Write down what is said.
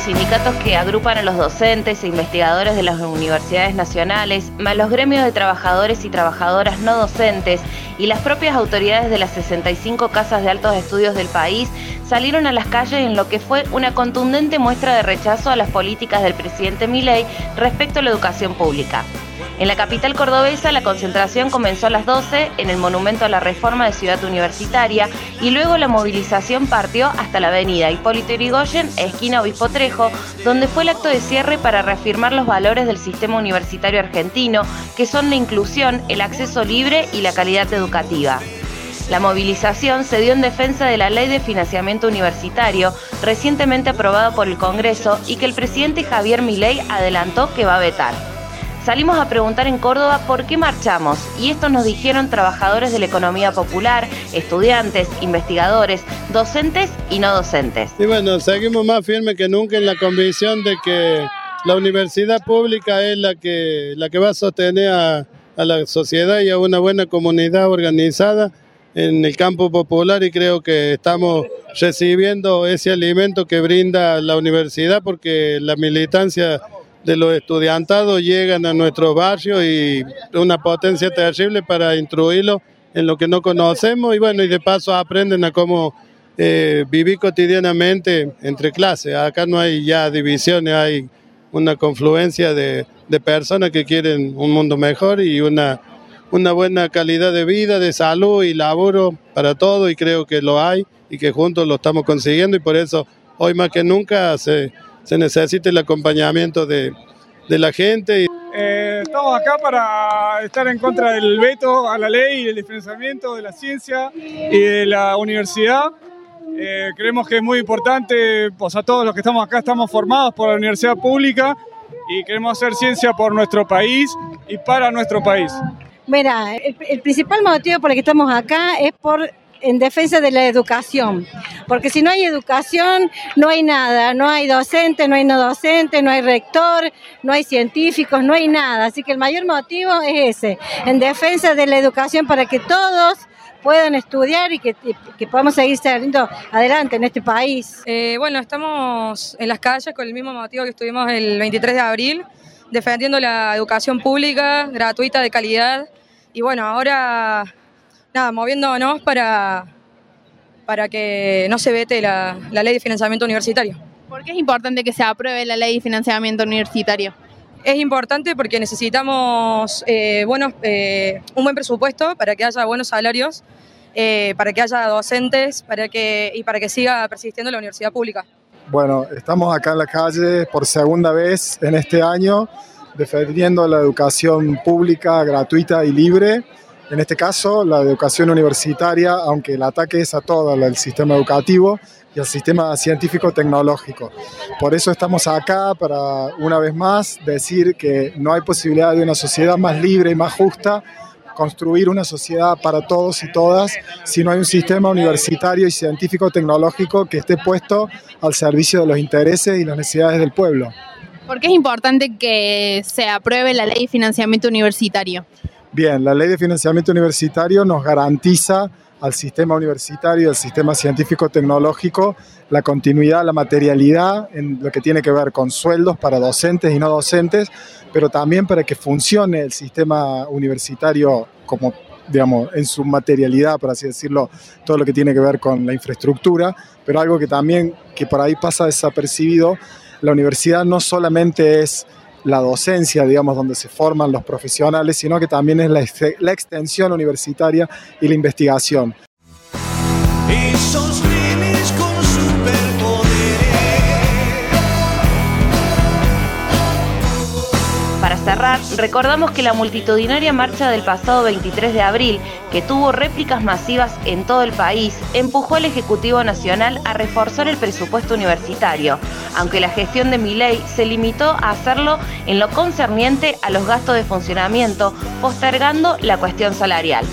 sindicatos que agrupan a los docentes e investigadores de las universidades nacionales, más los gremios de trabajadores y trabajadoras no docentes y las propias autoridades de las 65 casas de altos estudios del país salieron a las calles en lo que fue una contundente muestra de rechazo a las políticas del presidente Milei respecto a la educación pública. En la capital cordobesa la concentración comenzó a las 12 en el Monumento a la Reforma de Ciudad Universitaria y luego la movilización partió hasta la avenida Hipólito Yrigoyen, esquina Obispo Trejo, donde fue el acto de cierre para reafirmar los valores del sistema universitario argentino, que son la inclusión, el acceso libre y la calidad educativa. La movilización se dio en defensa de la Ley de Financiamiento Universitario, recientemente aprobada por el Congreso y que el presidente Javier Milei adelantó que va a vetar. Salimos a preguntar en Córdoba por qué marchamos y esto nos dijeron trabajadores de la economía popular, estudiantes, investigadores, docentes y no docentes. Y bueno, seguimos más firmes que nunca en la convicción de que la universidad pública es la que, la que va a sostener a, a la sociedad y a una buena comunidad organizada en el campo popular y creo que estamos recibiendo ese alimento que brinda la universidad porque la militancia de los estudiantados llegan a nuestro barrio y una potencia terrible para instruirlos en lo que no conocemos y bueno, y de paso aprenden a cómo eh, vivir cotidianamente entre clases. Acá no hay ya divisiones, hay una confluencia de, de personas que quieren un mundo mejor y una, una buena calidad de vida, de salud y laburo para todos y creo que lo hay y que juntos lo estamos consiguiendo y por eso hoy más que nunca se se necesita el acompañamiento de, la gente. Eh, estamos acá para estar en contra del veto a la ley y el diferenciamiento de la ciencia y de la universidad. Eh, creemos que es muy importante, pues a todos los que estamos acá estamos formados por la universidad pública y queremos hacer ciencia por nuestro país y para nuestro país. Mira, el principal motivo por el que estamos acá es por en defensa de la educación, porque si no hay educación, no hay nada, no hay docente, no hay no docente, no hay rector, no hay científicos, no hay nada. Así que el mayor motivo es ese, en defensa de la educación para que todos puedan estudiar y que, podamos seguir saliendo adelante en este país. Eh, bueno, estamos en las calles con el mismo motivo que estuvimos el 23 de abril, defendiendo la educación pública, gratuita, de calidad. Y bueno, ahora nada, moviéndonos para, para que no se vete la, ley de financiamiento universitario. ¿Por qué es importante que se apruebe la ley de financiamiento universitario? Es importante porque necesitamos eh, buenos, eh, un buen presupuesto para que haya buenos salarios, eh, para que haya docentes para que, y para que siga persistiendo la universidad pública. Bueno, estamos acá en la calle por segunda vez en este año defendiendo la educación pública, gratuita y libre en este caso, la educación universitaria, aunque el ataque es a todo el sistema educativo y al sistema científico-tecnológico. Por eso estamos acá para, una vez más, decir que no hay posibilidad de una sociedad más libre y más justa construir una sociedad para todos y todas si no hay un sistema universitario y científico-tecnológico que esté puesto al servicio de los intereses y las necesidades del pueblo. ¿Por qué es importante que se apruebe la ley de financiamiento universitario? Bien, la ley de financiamiento universitario nos garantiza al sistema universitario, al sistema científico-tecnológico, la continuidad, la materialidad en lo que tiene que ver con sueldos para docentes y no docentes, pero también para que funcione el sistema universitario como digamos, en su materialidad, por así decirlo, todo lo que tiene que ver con la infraestructura, pero algo que también, que por ahí pasa desapercibido, la universidad no solamente es la docencia, digamos, donde se forman los profesionales, sino que también es la, extensión universitaria y la investigación. Recordamos que la multitudinaria marcha del pasado 23 de abril, que tuvo réplicas masivas en todo el país, empujó al Ejecutivo Nacional a reforzar el presupuesto universitario, aunque la gestión de Miley se limitó a hacerlo en lo concerniente a los gastos de funcionamiento, postergando la cuestión salarial.